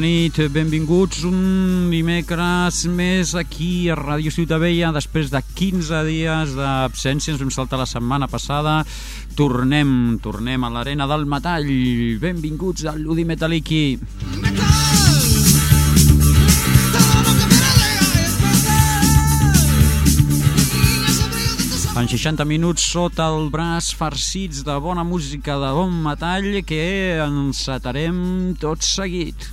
Nit, benvinguts un dimecres més aquí a Ràdio Ciutadella després de 15 dies d'absència, ens vam saltar la setmana passada tornem, tornem a l'arena del metall benvinguts a l'Udi Metaliki en 60 minuts sota el braç farcits de bona música de bon metall que encetarem tot seguit.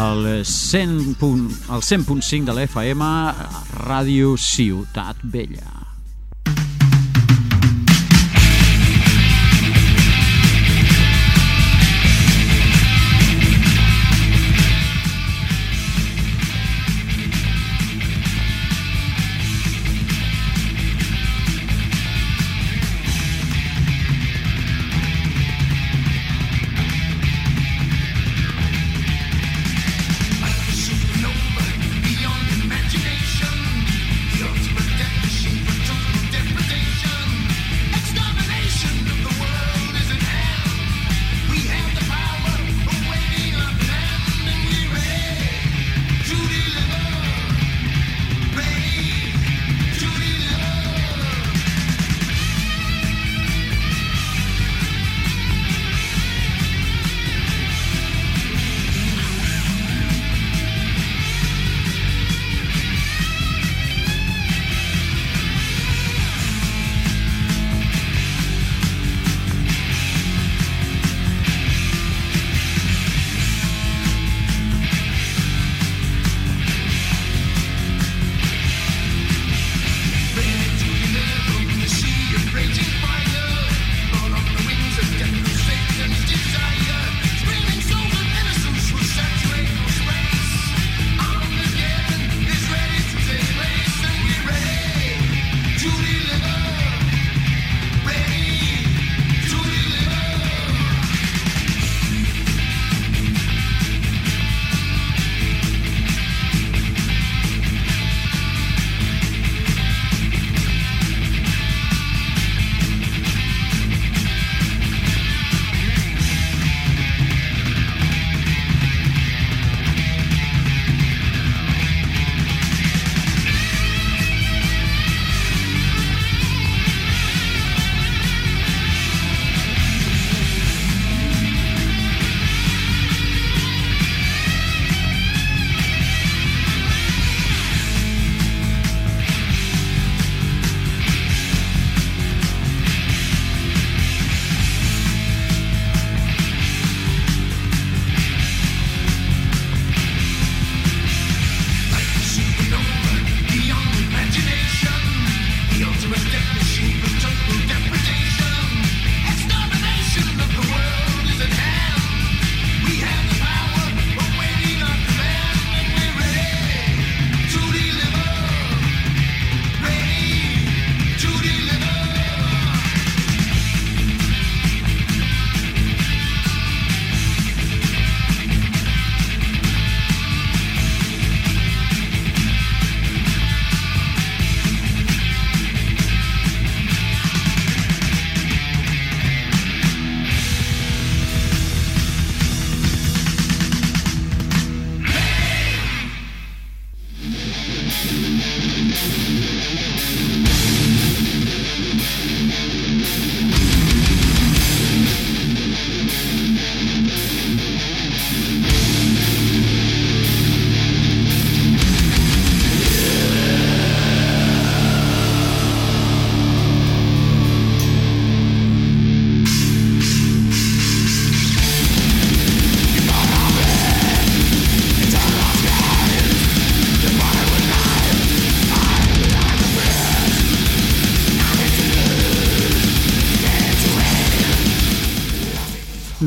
El 100.5 el 100 de l'FM Ràdio Ciutat Vella.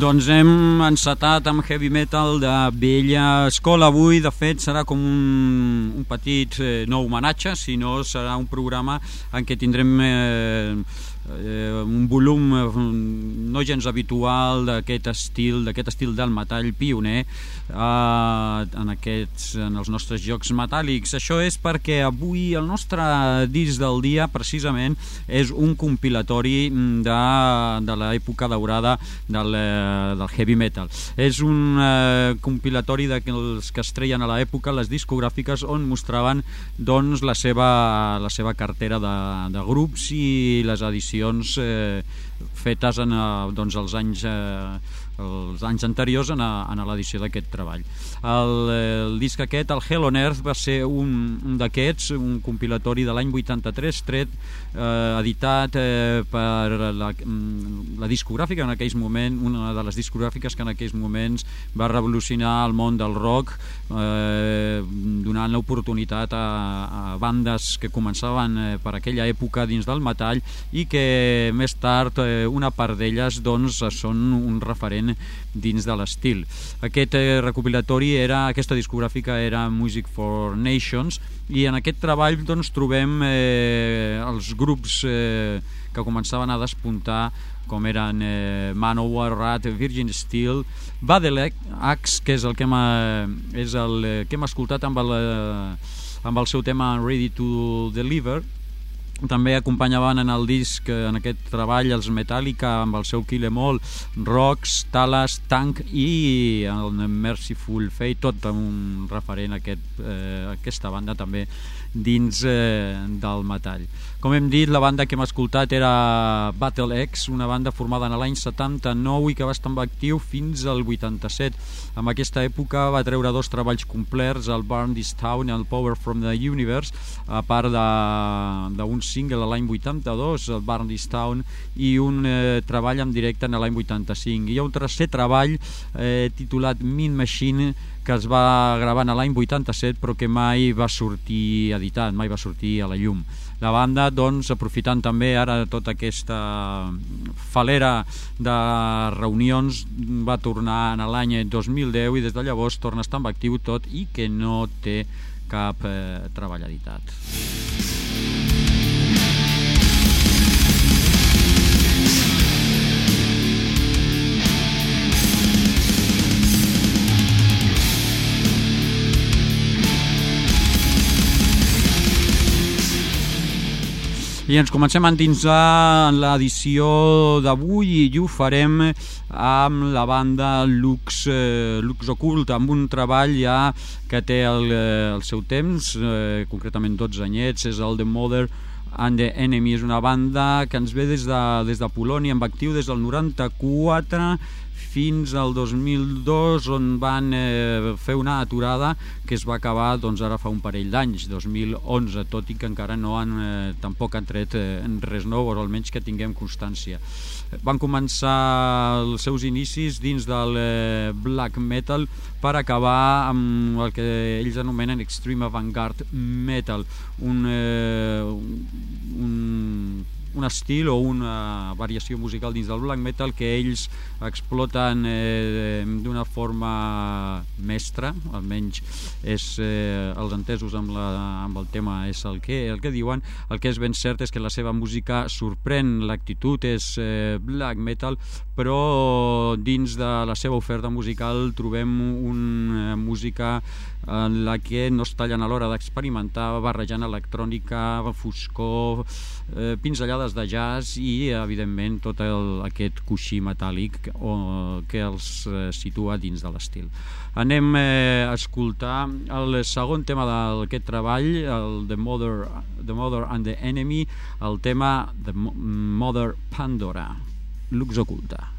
Doncs hem encetat amb heavy metal de vella escola. Avui, de fet serà com un, un petit eh, no homenatge, sinó serà un programa en què tindrem eh, eh, un volum no gens habitual d'aquest estil, d'aquest estil del metall pioner eh, en, aquests, en els nostres jocs metàl·lics. Això és perquè avui el nostre disc del dia precisament és un compilatori de, de l'època daurada del, eh, del heavy metal. És un eh, compilatori dels que es treien a l'època les discogràfiques on mostraven doncs, la, seva, la seva cartera de, de grups i les edicions eh, fetes en, doncs, els anys eh, els anys anteriors en, a, en l'edició d'aquest treball. El, el disc aquest, el Hell on Earth, va ser un, un d'aquests, un compilatori de l'any 83, tret, eh, editat eh, per la, mm, la discogràfica en aquells moments, una de les discogràfiques que en aquells moments va revolucionar el món del rock, eh, donant l'oportunitat a, a bandes que començaven eh, per aquella època dins del metall i que més tard eh, una part d'elles doncs, són un referent dins de l'estil. Aquest eh, recopilatori era, aquesta discogràfica era Music for Nations i en aquest treball doncs, trobem eh, els grups eh, que començaven a despuntar com eren eh, Manowar, Rat, Virgin Steel, Badelec, Axe, que és el que hem, és el eh, que hem escoltat amb el, eh, amb el seu tema Ready to Deliver, també acompanyaven en el disc, eh, en aquest treball, els Metallica amb el seu Kill Em All, Rocks, Talas, Tank i el Merciful Fate, tot un referent a aquest, eh, aquesta banda també dins eh, del metall. Com hem dit, la banda que hem escoltat era Battle X, una banda formada en l'any 79 i que va estar actiu fins al 87. En aquesta època va treure dos treballs complets, el Burn This Town i el Power from the Universe, a part d'un single a l'any 82, el Burn This Town, i un eh, treball en directe en l'any 85. I hi ha un tercer treball eh, titulat Mean Machine, que es va gravar en l'any 87 però que mai va sortir editat, mai va sortir a la llum. La banda, doncs, aprofitant també ara tota aquesta falera de reunions, va tornar en l'any 2010 i des de llavors torna a estar en actiu tot i que no té cap eh, treball editat. I ens comencem a endinsar en l'edició d'avui i ho farem amb la banda Lux, eh, Lux Ocult, amb un treball ja que té el, eh, el seu temps, eh, concretament 12 anyets, és el The Mother and the Enemy, és una banda que ens ve des de, des de Polònia, amb actiu des del 94 fins al 2002 on van eh, fer una aturada que es va acabar doncs, ara fa un parell d'anys, 2011, tot i que encara no han, eh, tampoc han tret eh, res nou, o almenys que tinguem constància. Van començar els seus inicis dins del eh, black metal per acabar amb el que ells anomenen extreme avant-garde metal, un, eh, un un estil o una variació musical dins del black metal que ells exploten eh, d'una forma mestra, almenys és eh, els entesos amb, la, amb el tema és el que, el que diuen. El que és ben cert és que la seva música sorprèn, l'actitud és eh, black metal, però dins de la seva oferta musical trobem una música en la que no es tallen a l'hora d'experimentar barrejant electrònica, foscor, eh, pinzellades de jazz i, evidentment, tot el, aquest coixí metàl·lic o, que els eh, situa dins de l'estil. Anem eh, a escoltar el segon tema d'aquest treball, el The Mother, The Mother and the Enemy, el tema The Mother Pandora, Lux Oculta.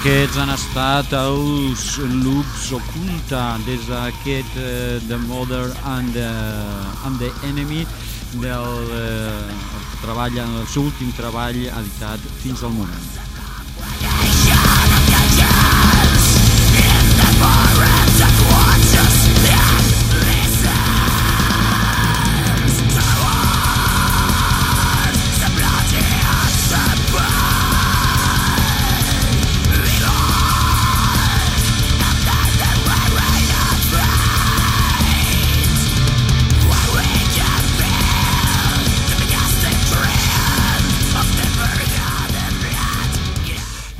Aquests han estat els loops oculta des d'aquest uh, The Mother and the, and the Enemy del uh, treball, el seu últim treball editat fins al moment.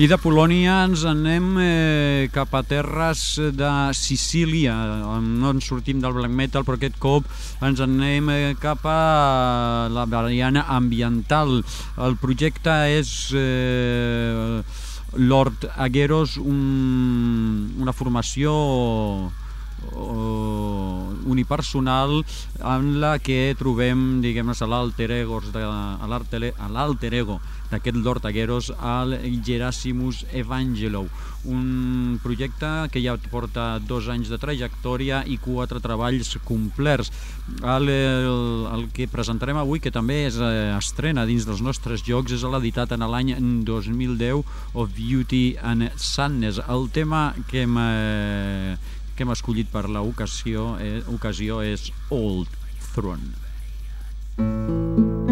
I de Polònia ens anem eh, cap a terres de Sicília. No ens sortim del black metal, però aquest cop ens anem eh, cap a la variant ambiental. El projecte és eh, Lord Agueros, un, una formació unipersonal en la que trobem, diguem-ne, a l'alter ego d'aquest Lord Agueros, al Gerasimus Evangelou, un projecte que ja porta dos anys de trajectòria i quatre treballs complerts. El, el, el que presentarem avui, que també és eh, estrena dins dels nostres jocs, és l'editat en l'any 2010 of Beauty and Sadness. El tema que hem, eh, que hem escollit per l'ocasió eh, ocasió és Old Throne. han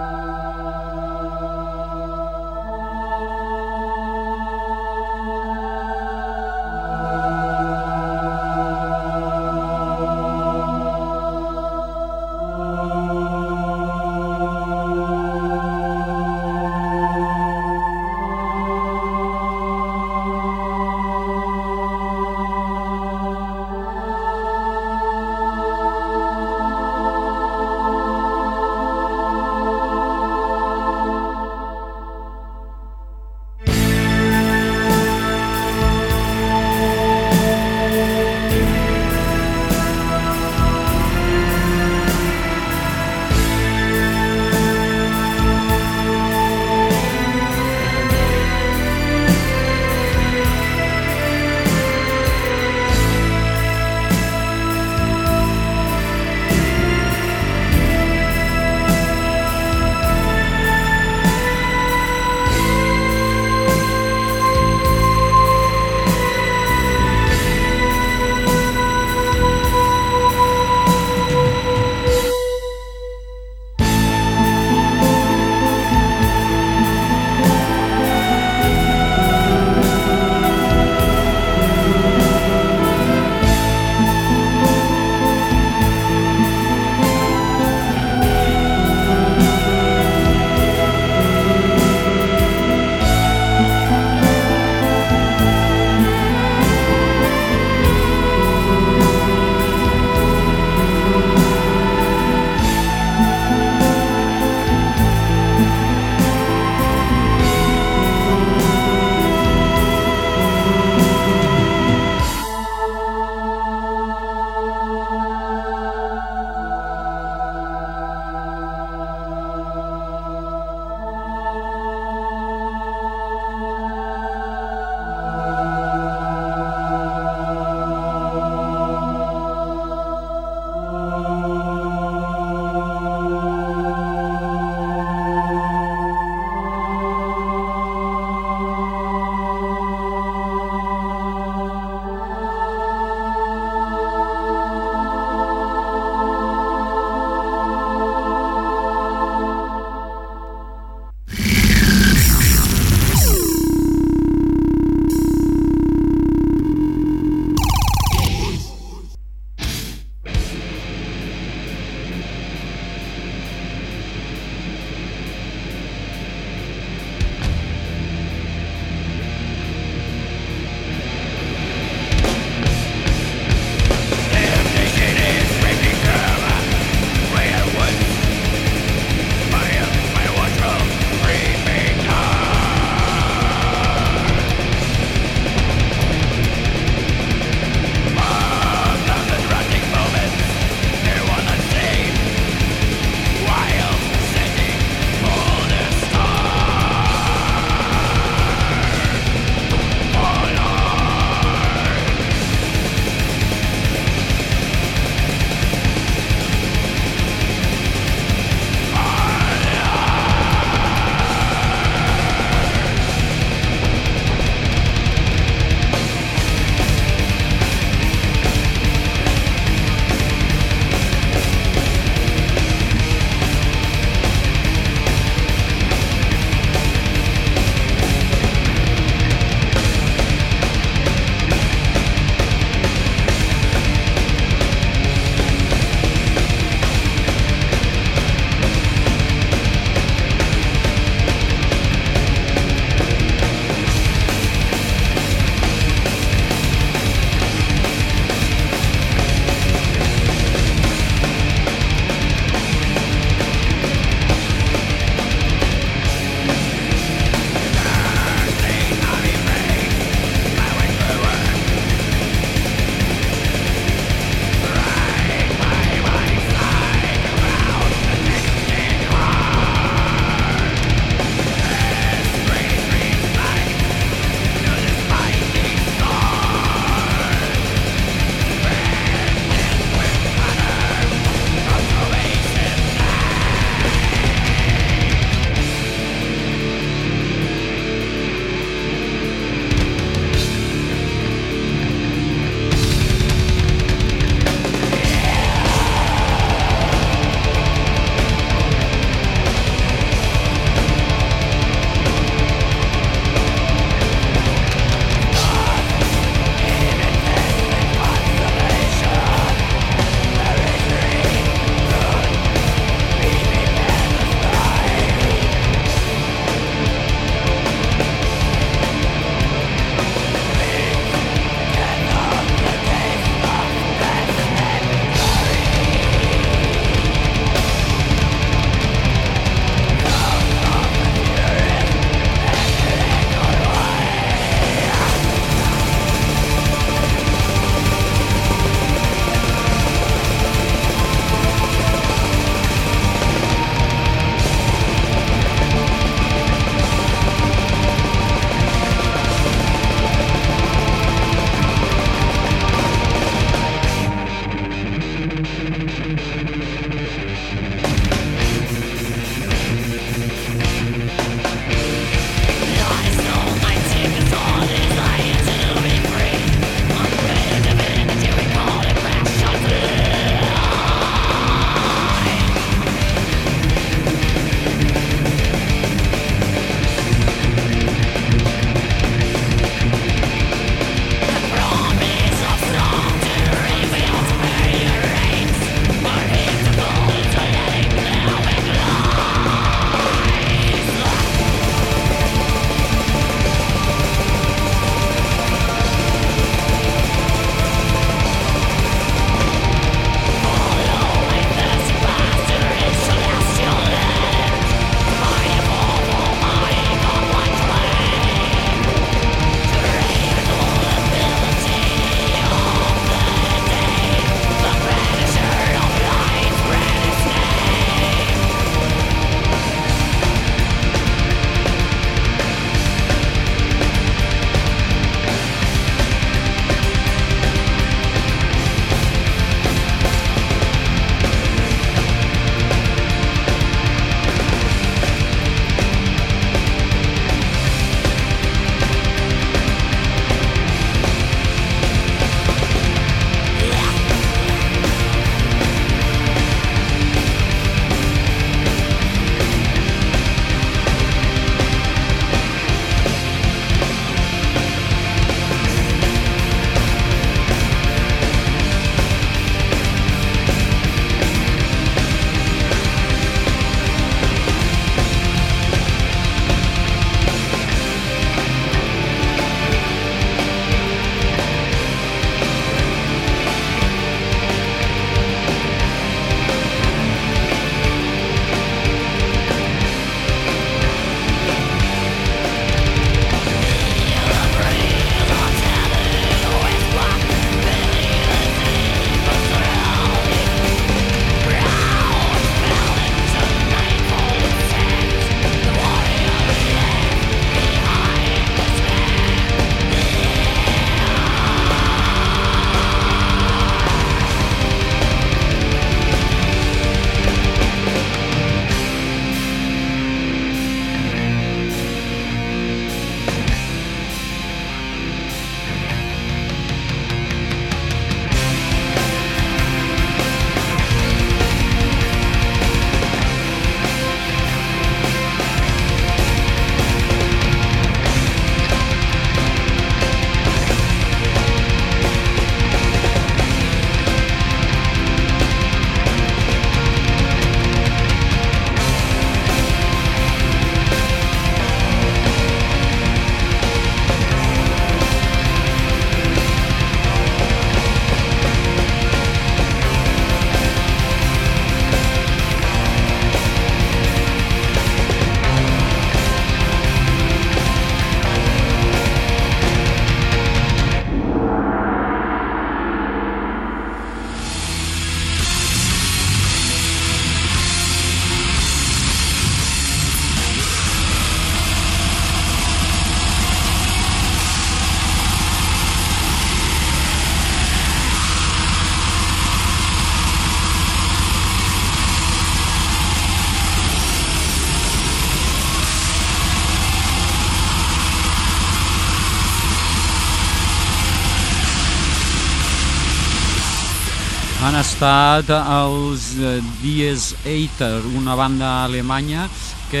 estat els eh, Dies Eiter, una banda alemanya que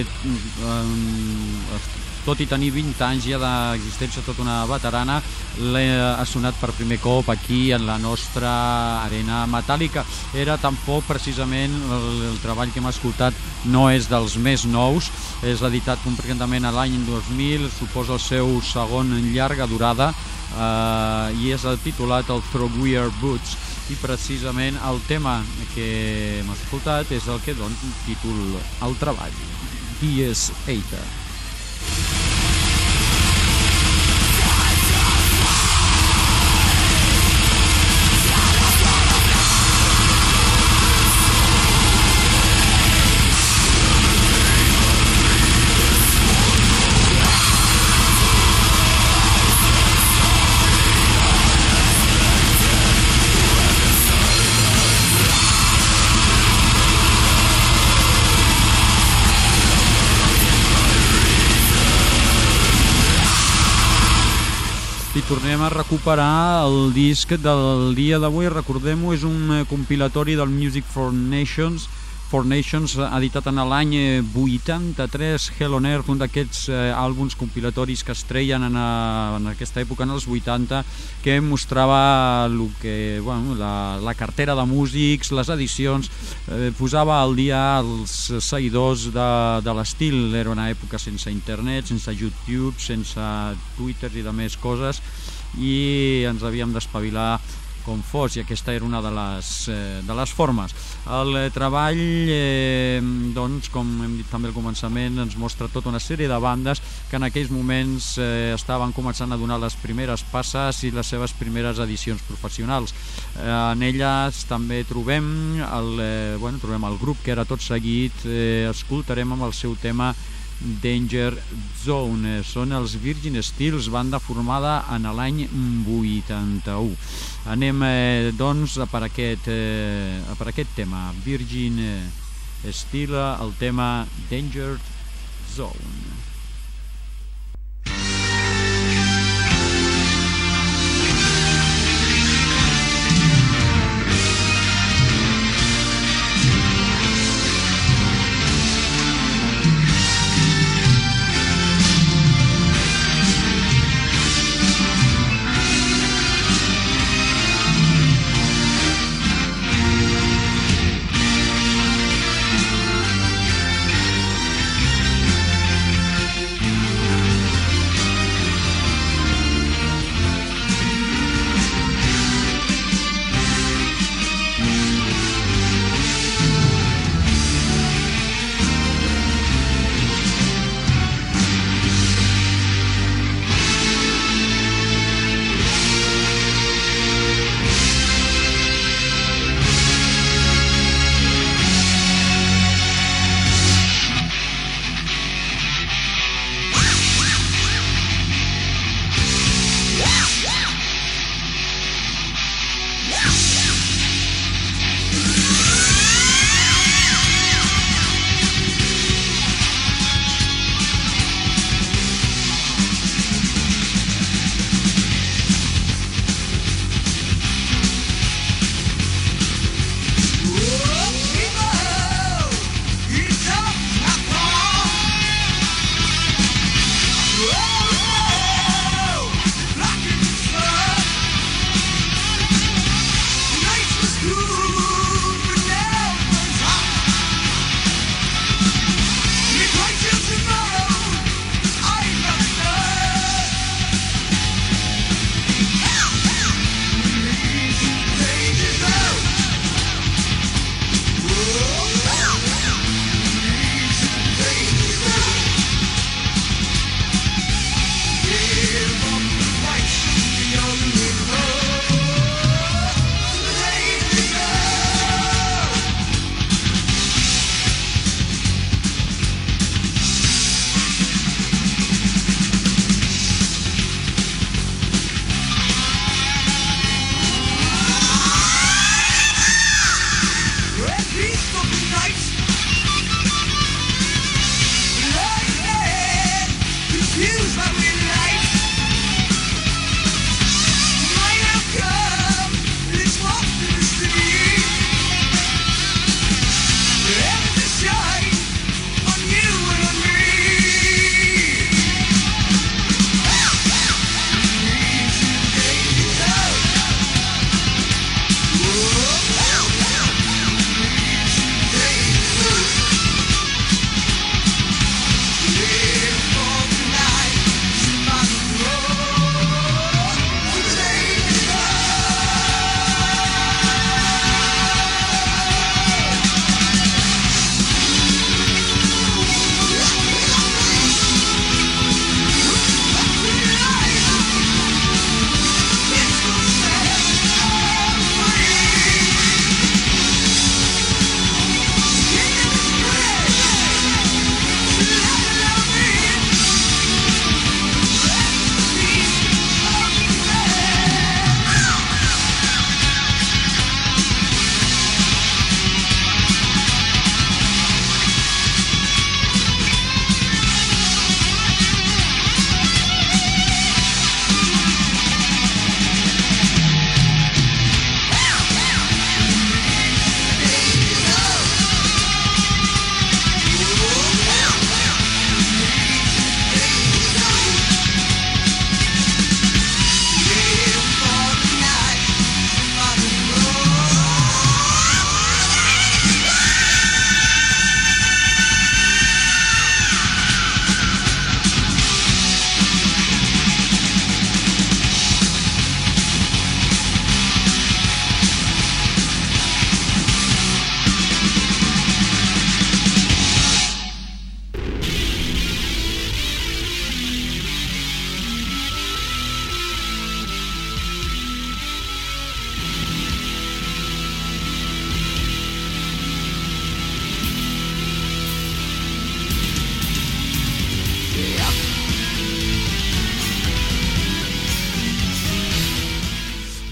eh, tot i tenir 20 anys ja d'existència, tota una veterana, ha sonat per primer cop aquí en la nostra arena metàl·lica. Era tampoc precisament el, el treball que hem escoltat no és dels més nous, és editat concretament a l'any 2000, suposa el seu segon llarga durada eh, i és el titulat el Through Weird Boots i precisament el tema que hem escoltat és el que dona títol al treball, Dies Eita. A recuperar el disc del dia d'avui, recordem-ho, és un eh, compilatori del Music for Nations, for Nations, editat en l'any 83, Hell on Earth, un d'aquests eh, àlbums compilatoris que es treien en, a, eh, en aquesta època, en els 80, que mostrava lo que, bueno, la, la cartera de músics, les edicions, eh, posava al dia els seguidors de, de l'estil. Era una època sense internet, sense YouTube, sense Twitter i de més coses, i ens havíem d'espavilar com fos, i aquesta era una de les, eh, de les formes. El treball, eh, doncs, com hem dit també al començament, ens mostra tota una sèrie de bandes que en aquells moments eh, estaven començant a donar les primeres passes i les seves primeres edicions professionals. En elles també trobem el, bueno, trobem el grup que era tot seguit, escoltarem amb el seu tema Danger Zone. Són els Virgin Steels, banda formada en l'any 81. Anem, eh, doncs, per aquest, eh, per aquest tema. Virgin Steel, el tema Danger Zone.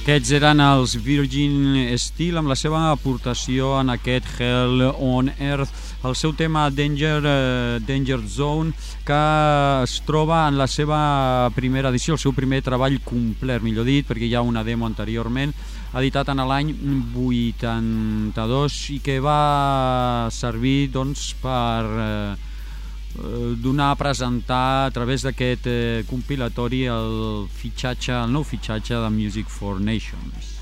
Aquests eren els Virgin Steel amb la seva aportació en aquest Hell on Earth, el seu tema Danger, uh, Danger Zone, que es troba en la seva primera edició, el seu primer treball complet, millor dit, perquè hi ha una demo anteriorment, editat en l'any 82 i que va servir doncs, per... Uh, donar a presentar a través d'aquest eh, compilatori el fitxatge, el nou fitxatge de Music for Nations.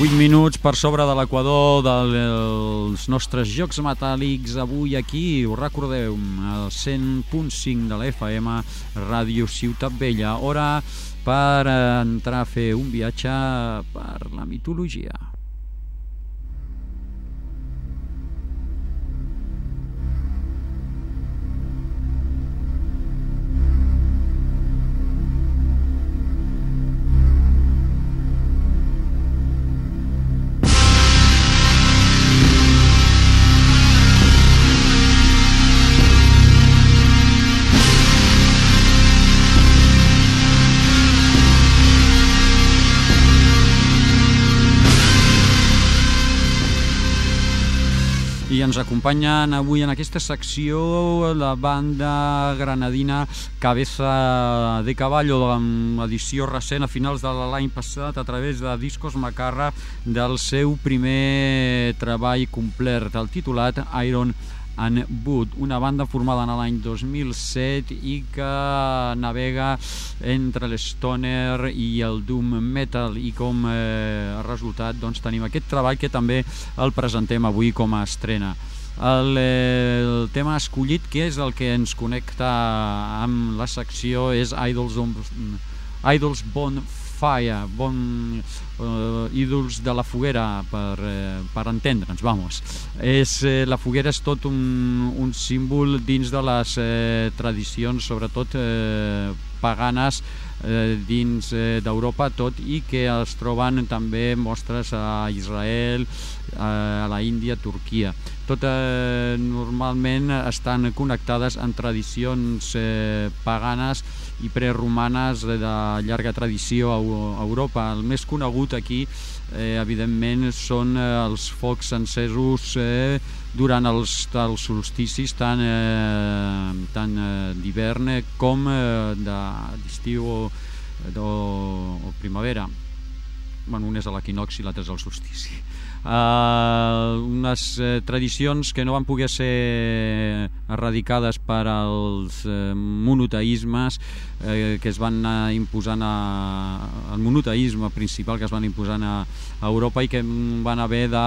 Vuit minuts per sobre de l'equador dels nostres jocs metàl·lics avui aquí, ho recordeu, al 100.5 de la FM, Ràdio Ciutat Vella. Hora per entrar a fer un viatge per la mitologia. Acompanyen avui en aquesta secció la banda granadina Cabeza de Caballo, de l'edició recent a finals de l'any passat a través de Discos Macarra del seu primer treball complet, el titulat Iron and Boot, una banda formada en l'any 2007 i que navega entre l'stoner i el doom metal i com eh, a resultat doncs, tenim aquest treball que també el presentem avui com a estrena. El, eh, el tema escollit, que és el que ens connecta amb la secció, és Idols, on, Idols Bonfire, bon, uh, ídols de la foguera per, eh, per entendre'ns, vamos. És, eh, la foguera és tot un, un símbol dins de les eh, tradicions, sobretot eh, paganes, eh, dins eh, d'Europa, tot i que es troben també mostres a Israel, a la Índia, Turquia. Tot eh, normalment estan connectades en tradicions eh, paganes i preromanes de llarga tradició a Europa. El més conegut aquí, eh, evidentment, són eh, els focs encesos eh, durant els, els solsticis tant, eh, tant eh, d'hivern com eh, d'estiu o, o, o primavera. Bueno, un és a l'equinoxi i l'altre és al solstici eh, unes eh, tradicions que no van poder ser erradicades per als eh, monoteismes eh, que es van anar imposant a, el monoteisme principal que es van imposant a, a Europa i que van haver de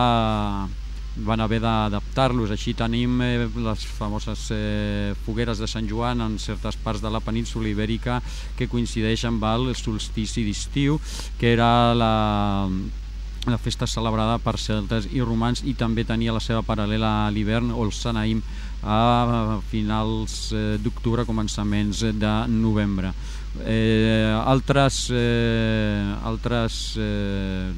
van haver d'adaptar-los. Així tenim eh, les famoses eh, fogueres de Sant Joan en certes parts de la península ibèrica que coincideixen amb el solstici d'estiu, que era la, la festa celebrada per celtes i romans i també tenia la seva paral·lela a l'hivern o el Sanaim a finals eh, d'octubre, començaments de novembre. Eh, altres eh, altres eh,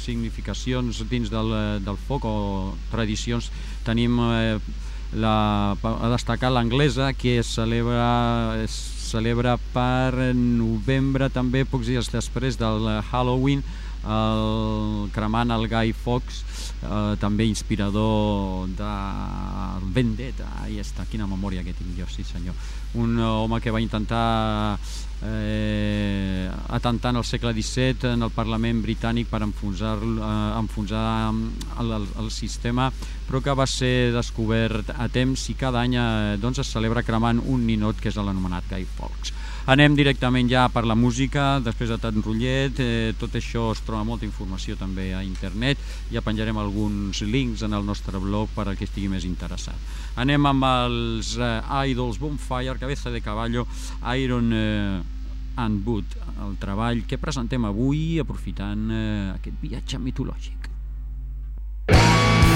significacions dins del, del foc o tradicions tenim eh, la, a destacar l'anglesa que es celebra, es celebra per novembre també pocs dies després del Halloween el, cremant el Guy Fawkes, eh, també inspirador de Vendetta, ahí està, quina memòria que tinc jo, sí senyor. Un home que va intentar eh, atentant al segle XVII en el Parlament britànic per enfonsar, eh, enfonsar el, el, el sistema, però que va ser descobert a temps i cada any eh, doncs es celebra cremant un ninot que és l'anomenat Guy Fawkes. Anem directament ja per la música, després de tant rotllet, eh, tot això es troba molta informació també a internet, ja penjarem alguns links en el nostre blog per a que estigui més interessat. Anem amb els eh, Idols Bonfire, Cabeza de Caballo, Iron eh, and Boot, el treball que presentem avui aprofitant eh, aquest viatge mitològic. Música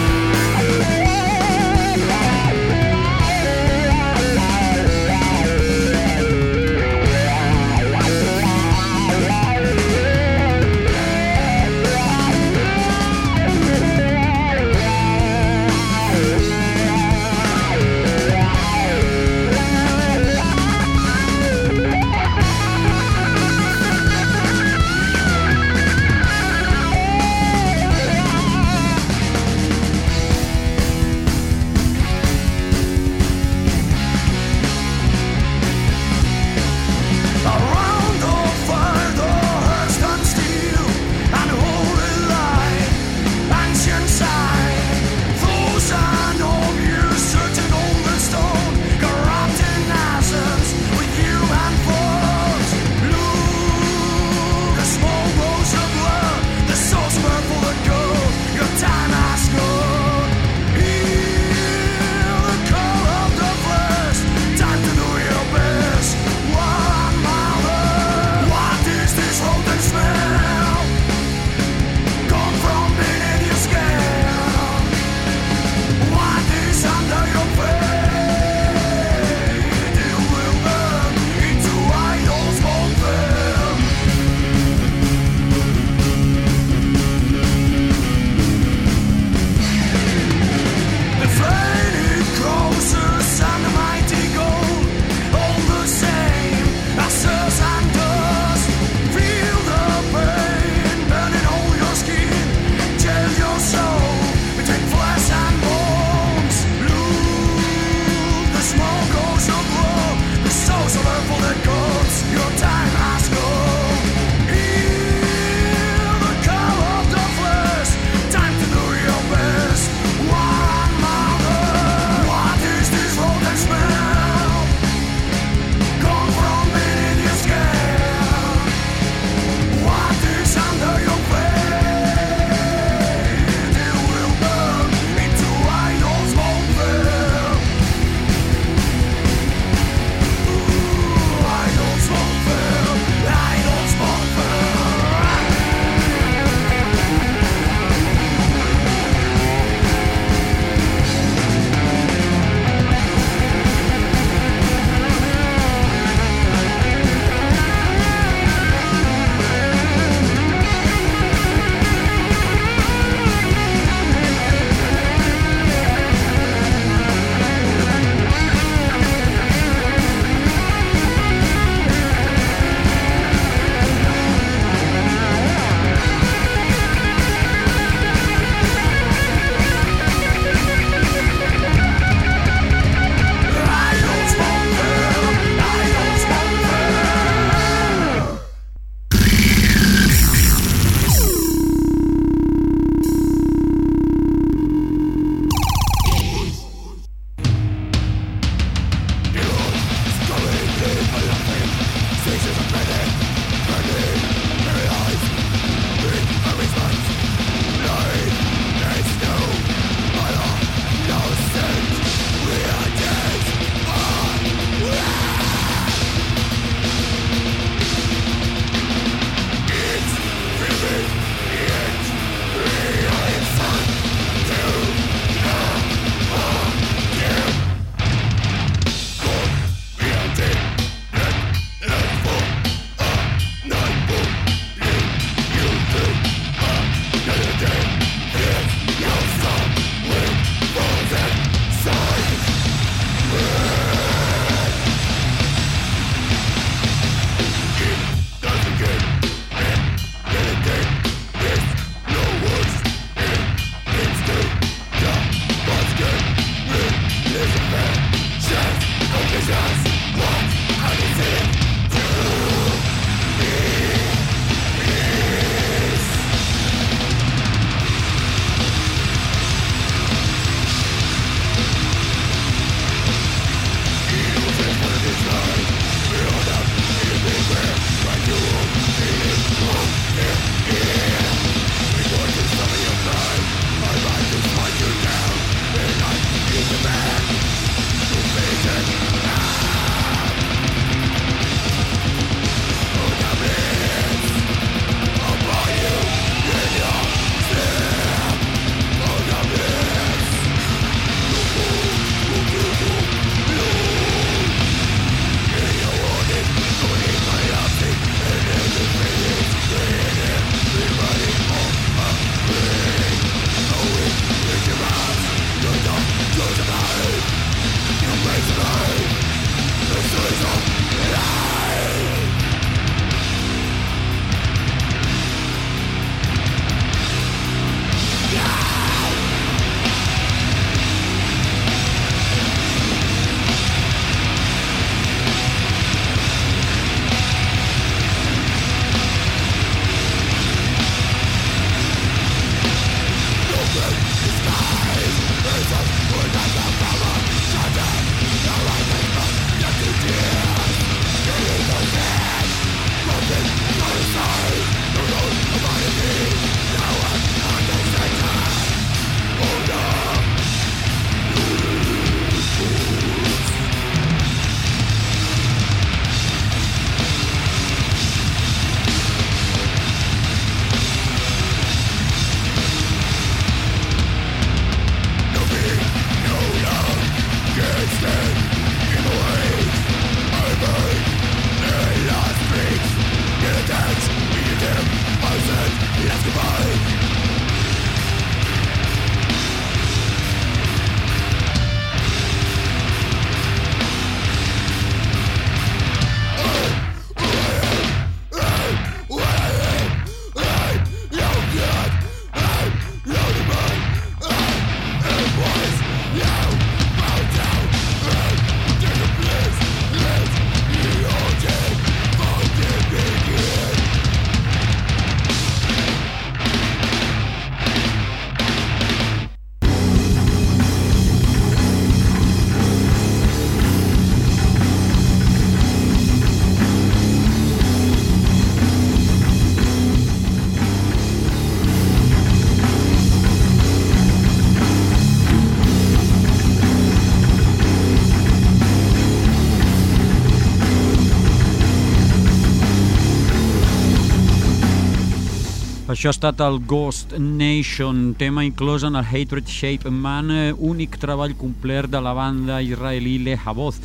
Això ha estat el Ghost Nation, tema inclòs en el Hatred Shape Man, únic treball complet de la banda israelí Lehavoth.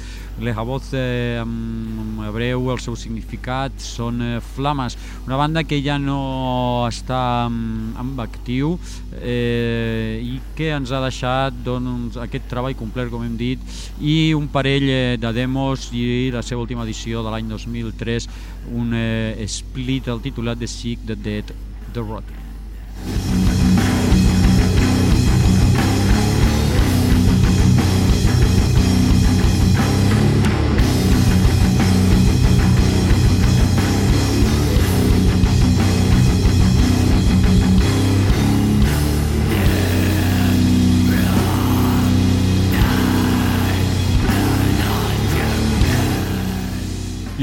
Lehavoth, eh, en hebreu, el seu significat són eh, flames. Una banda que ja no està en, en actiu eh, i que ens ha deixat doncs, aquest treball complet, com hem dit, i un parell eh, de demos i la seva última edició de l'any 2003, un eh, split, el titulat de Sick the Dead the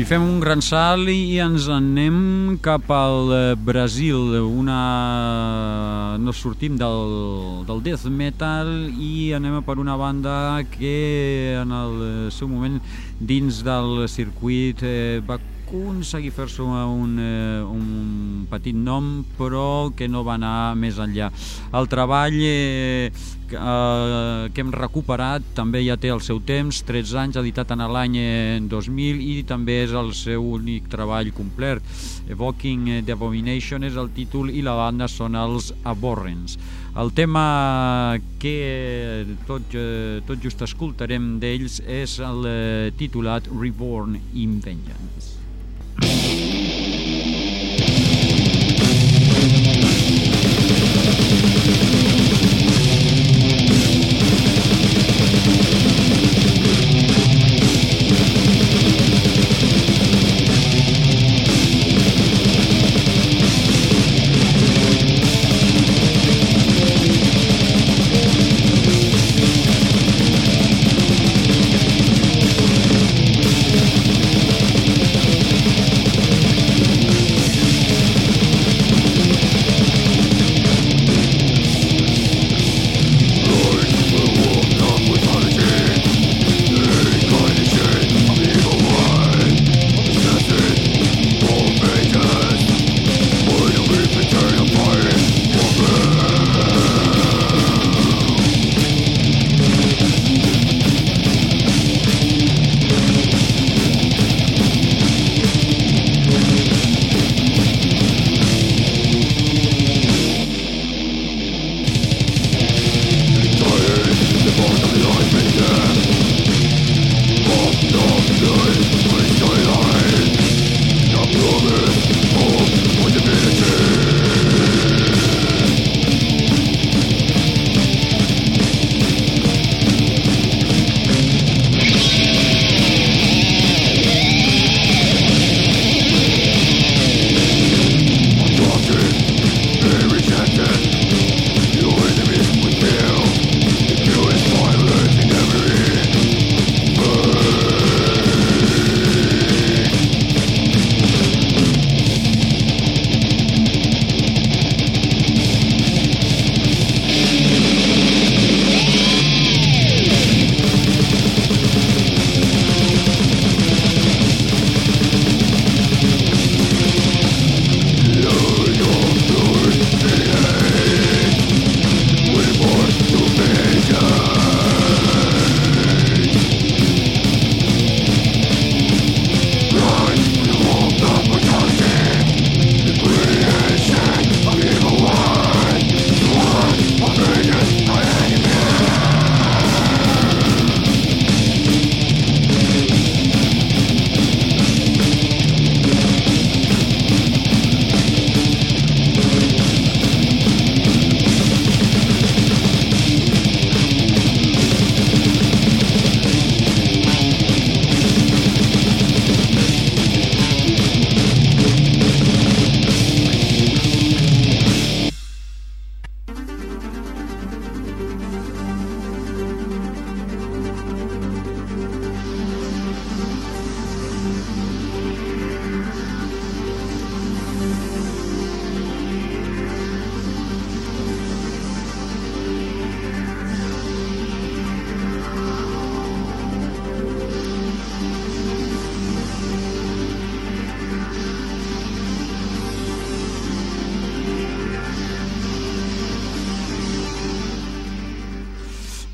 fem un gran salt i ens anem cap al eh, Brasil. Una... No sortim del, del death metal i anem per una banda que en el seu moment dins del circuit eh, va aconseguir fer-se un, eh, un petit nom però que no va anar més enllà. El treball eh, eh, que hem recuperat també ja té el seu temps, 13 anys, editat en l'any 2000 i també és el seu únic treball complet. Evoking the Abomination és el títol i la banda són els Aborrens. El tema que tot, eh, tot just escoltarem d'ells és el eh, titulat Reborn in Vengeance.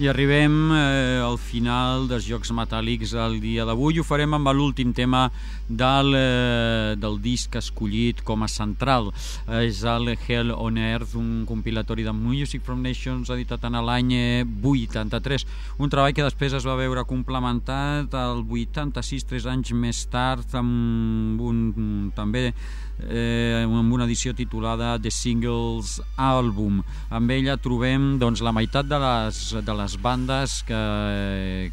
I arribem eh, al final dels Jocs Metàl·lics el dia d'avui. Ho farem amb l'últim tema del, eh, del disc escollit com a central. Eh, és el Hell on Earth, un compilatori de Music from Nations editat en l'any 83. Un treball que després es va veure complementat el 86, tres anys més tard, amb un, també eh, amb una edició titulada The Singles Album. Amb ella trobem doncs, la meitat de les, de les bandes que,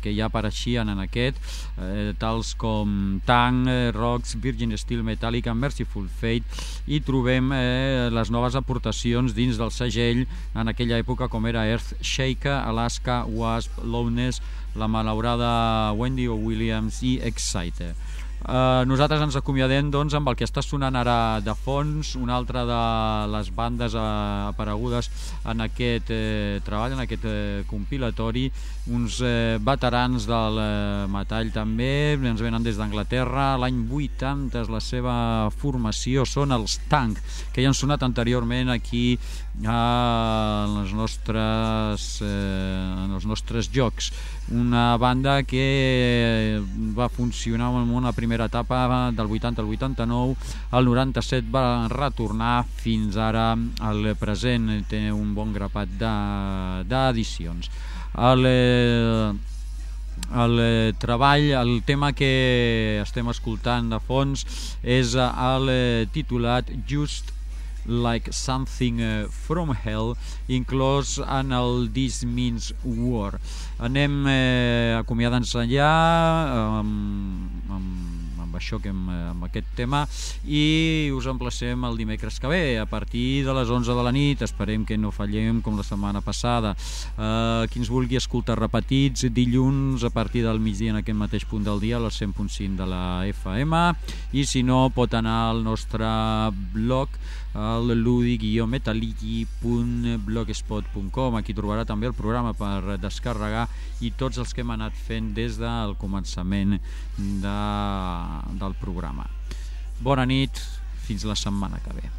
que ja apareixien en aquest, eh, tals com Tang, eh, Rocks, Virgin Steel, Metallica, Merciful Fate, i trobem eh, les noves aportacions dins del segell en aquella època com era Earth Shaker, Alaska, Wasp, Lowness, la malaurada Wendy O. Williams i Exciter. Uh, nosaltres ens acomiadem doncs, amb el que està sonant ara de fons, una altra de les bandes uh, aparegudes en aquest uh, treball, en aquest uh, compilatori, uns uh, veterans del uh, metall també, ens venen des d'Anglaterra, l'any 80 és la seva formació, són els Tank, que ja han sonat anteriorment aquí a les nostres, eh, en els nostres jocs. Una banda que va funcionar en una primera etapa del 80 al 89, el 97 va retornar fins ara al present, té un bon grapat d'edicions. El, eh, el eh, treball, el tema que estem escoltant de fons és el eh, titulat Just Like Something From Hell, inclòs en el This Means War. Anem eh, acomiadant-nos allà amb, amb, amb això que hem, amb aquest tema i us emplacem el dimecres que ve a partir de les 11 de la nit. Esperem que no fallem com la setmana passada. Eh, qui ens vulgui escoltar repetits dilluns a partir del migdia en aquest mateix punt del dia al 100.5 de la FM i si no pot anar al nostre blog al ludi-metaliki.blogspot.com aquí trobarà també el programa per descarregar i tots els que hem anat fent des del començament de, del programa. Bona nit fins la setmana que ve